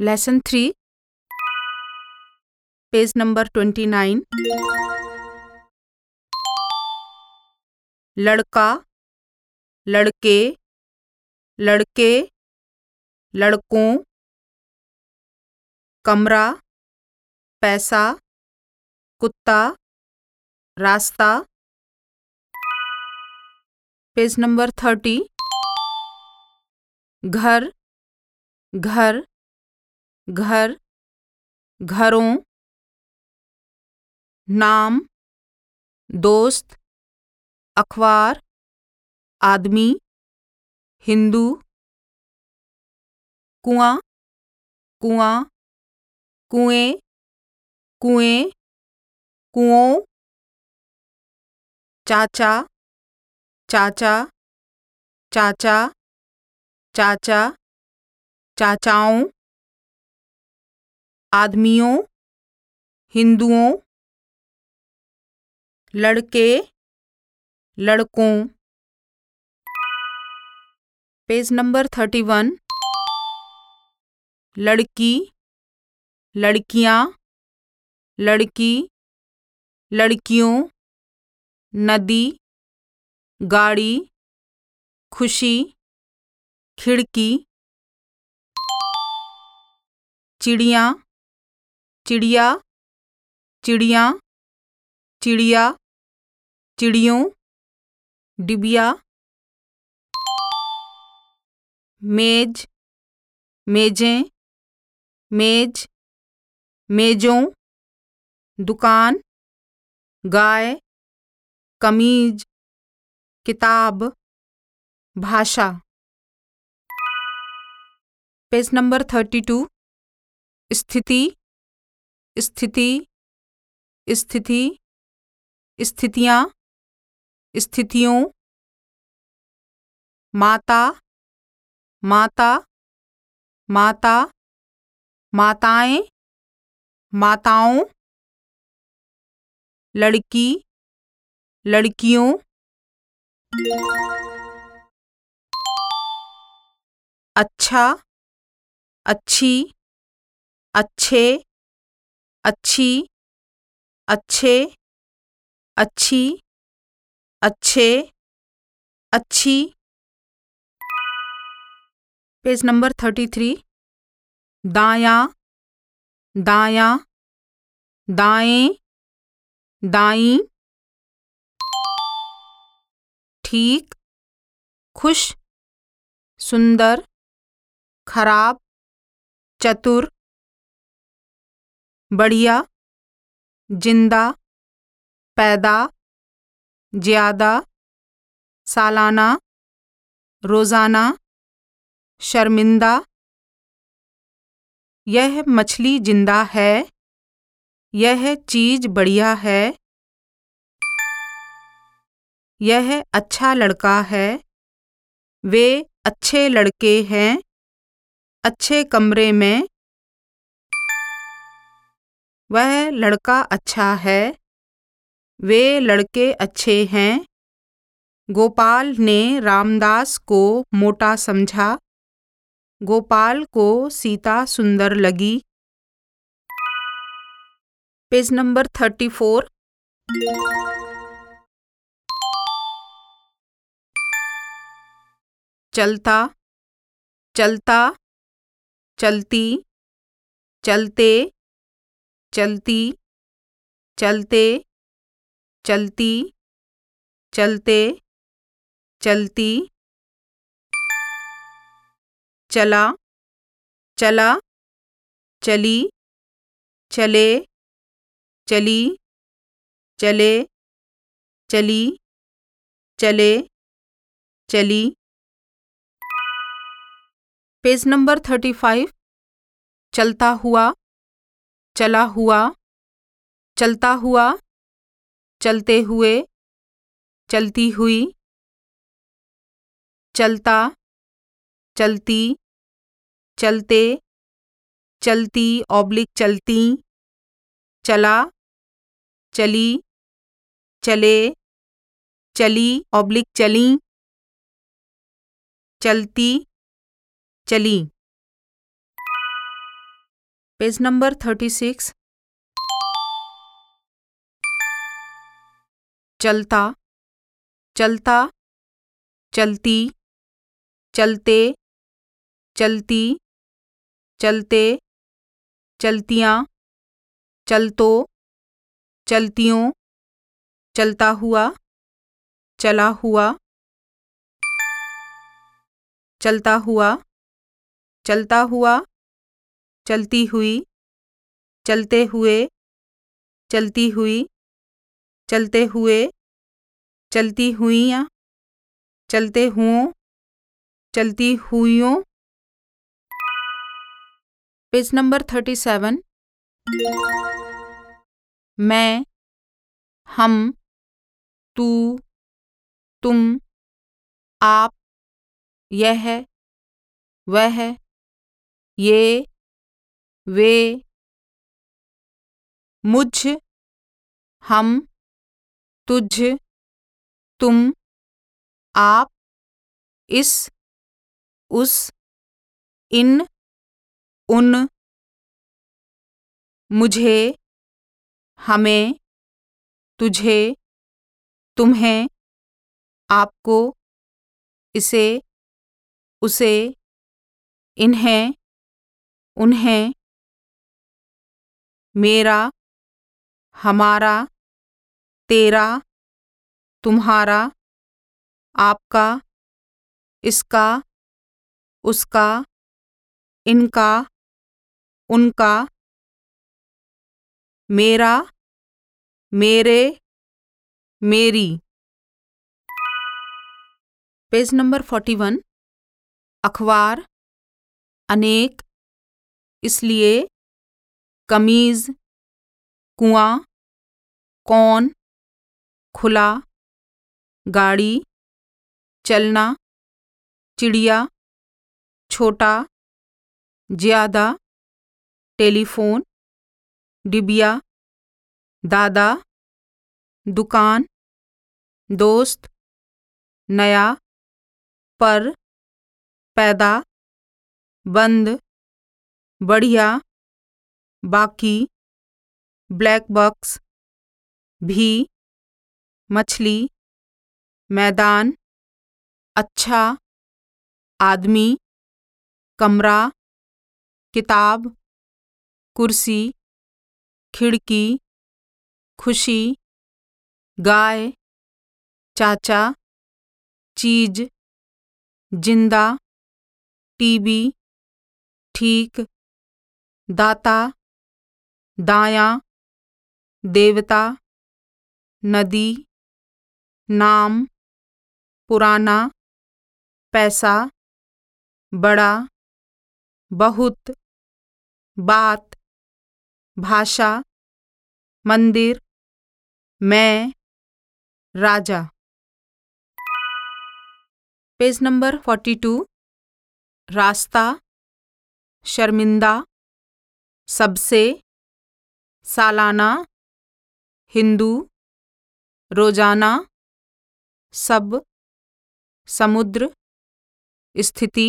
Lesson three page number twenty nine लड़का लड़के लड़के लड़कों कमरा पैसा कुत्ता रास्ता। Page number thirty. घर घर घर, घरों, नाम, दोस्त, अखबार, आदमी, हिंदू, कुआँ कुआँ, कुएँ कुएँ, कुओं, चाचा चाचा चाचा चाचा, चाचाओं, आदमियों, हिंदुओं, लड़के, लड़कों। Page number thirty one. लड़की, लड़कियाँ, लड़की, लड़कियों, नदी। गाड़ी, खुशी, खिड़की, चिड़िया चिड़िया चिड़िया चिड़िया, चिड़ियों, डिबिया, मेज, मेजें, मेज, मेजों, दुकान, गाय, कमीज किताब, भाषा। पेज नंबर थर्टी टू, स्थिति स्थिति स्थिति, स्थितियाँ, स्थितियों। माता माता माता, माताएँ, माताओं। लड़की, लड़कियों। अच्छा अच्छी, अच्छे अच्छी अच्छे अच्छी अच्छे, अच्छी। Page number thirty three. दाया दाया, दाएँ, दाई। ठीक, खुश, सुंदर, खराब, चतुर, बढ़िया, ज़िंदा, पैदा, ज़्यादा, सालाना, रोज़ाना, शर्मिंदा। यह मछली ज़िंदा है, यह चीज़ बढ़िया है। यह अच्छा लड़का है। वे अच्छे लड़के हैं। अच्छे कमरे में। वह लड़का अच्छा है। वे लड़के अच्छे हैं। गोपाल ने रामदास को मोटा समझा। गोपाल को सीता सुंदर लगी। Page number thirty four. चलता चलता, चलती, चलते चलती चलते चलती चलते, चलती। चला चला, चली, चले चली चले चली चले, चली। Page number thirty five. चलता हुआ, चला हुआ, चलता हुआ, चलते हुए, चलती हुई, चलता, चलती, चलते, चलती ऑब्लिक चलती, चला, चली, चले, चली ऑब्लिक चली, चलती चली। Page number thirty six. चलता चलता, चलती, चलते चलती, चलते, चलतियाँ, चलतो, चलतियों, चलता हुआ, चला हुआ, चलता हुआ। चलता हुआ, चलती हुई, चलते हुए, चलती हुई, चलते हुए, चलती हुईयाँ, चलते हुओं, चलती हुइयों पेज नंबर थर्टी सेवन। मैं, हम, तू, तुम, आप, यह है वह ये, वे, मुझ, हम, तुझ, तुम, आप, इस, उस, इन, उन, मुझे, हमें, तुझे, तुम्हें, आपको, इसे, उसे, इन्हें उन्हें मेरा, हमारा, तेरा, तुम्हारा, आपका, इसका, उसका, इनका, उनका, मेरा, मेरे, मेरी। पेज नंबर फोर्टी वन, अखबार, अनेक इसलिए कमीज, कुआँ, कौन, खुला, गाड़ी, चलना, चिड़िया, छोटा, ज़्यादा, टेलीफोन, डिबिया, दादा, दुकान, दोस्त, नया, पर, पैदा, बंद। बढ़िया। बाकी ब्लैक बॉक्स भी, मछली, मैदान अच्छा आदमी, कमरा, किताब, कुर्सी, खिड़की, खुशी, गाय, चाचा, चीज़, ज़िंदा, टीवी, ठीक दाता, दाया, देवता, नदी, नाम, पुराना, पैसा, बड़ा, बहुत, बात, भाषा, मंदिर, मैं, राजा। पेज नंबर फोर्टी टू, रास्ता, शर्मिंदा सबसे सालाना हिंदू रोज़ाना सब समुद्र स्थिति।